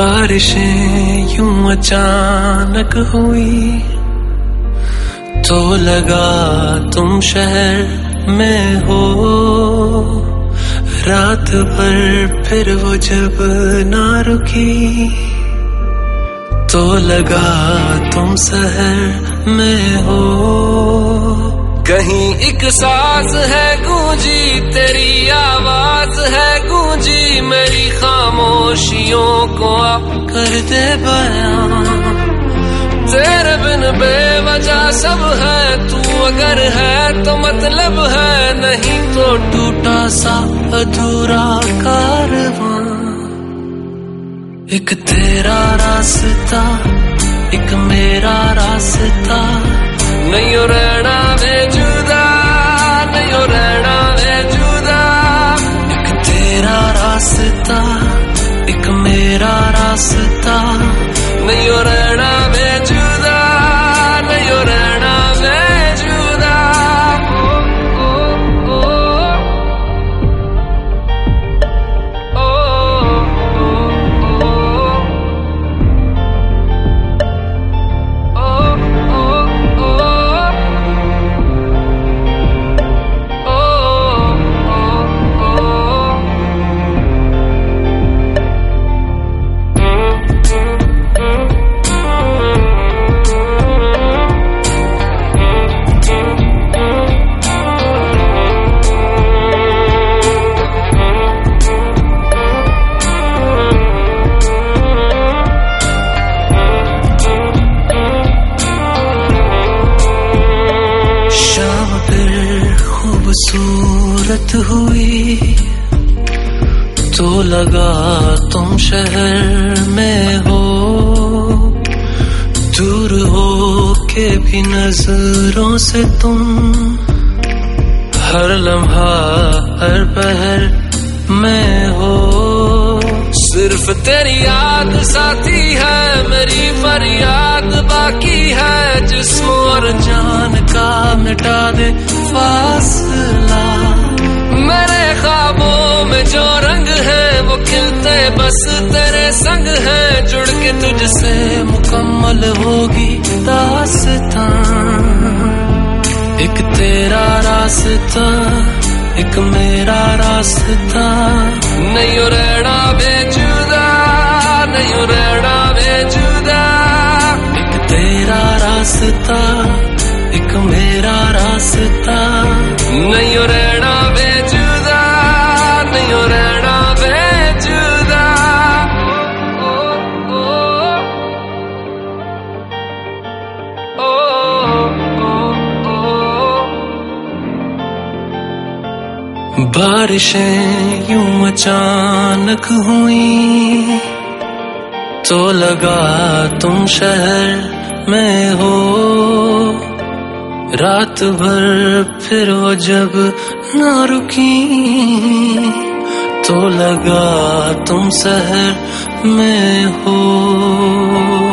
بارشیں یوں اچانک ہوئی تو لگا تم شہر میں ہو۔ رات بھر پھر وہ جب نہ رکی تو لگا تم شہر میں ہو۔ کہیں ایک ساز ہے گونجی خاموشیوں کو کر دے بیان۔ تیرے بن بے وجہ سب ہے، تو اگر ہے تو مطلب ہے، نہیں تو ٹوٹا سا ادھورا کارواں ایک تیرا راستہ، ایک میرا راستہ۔ نہیں رہنا میں جدا نہیں رہنا میں جدا۔ ایک تیرا راستہ ایک میرا راستہ نہیں رہنا میں جو خوبصورت ہوئی تو لگا تم شہر میں ہو، دور ہو کے بھی نظروں سے تم ہر لمحہ، ہر پہر میں ہو۔ صرف تیری یاد ساتھی ہے، میری فریاد باقی ہے۔ جسم اور جان کا مٹا دے، فاصلہ کھلتے بس تیرے سنگ ہے جڑ کے تجھ سے مکمل ہوگی داستان۔ ایک تیرا راستہ، ایک میرا راستہ۔ نہیں رہنا بے جدا نہیں رہنا بے جدا ایک تیرا راستہ، ایک میرا راستہ۔ نہیں بارشیں یوں اچانک ہوئی تو لگا تم شہر میں ہو۔ رات بھر پھر وہ جب نہ رکی تو لگا تم شہر میں ہو۔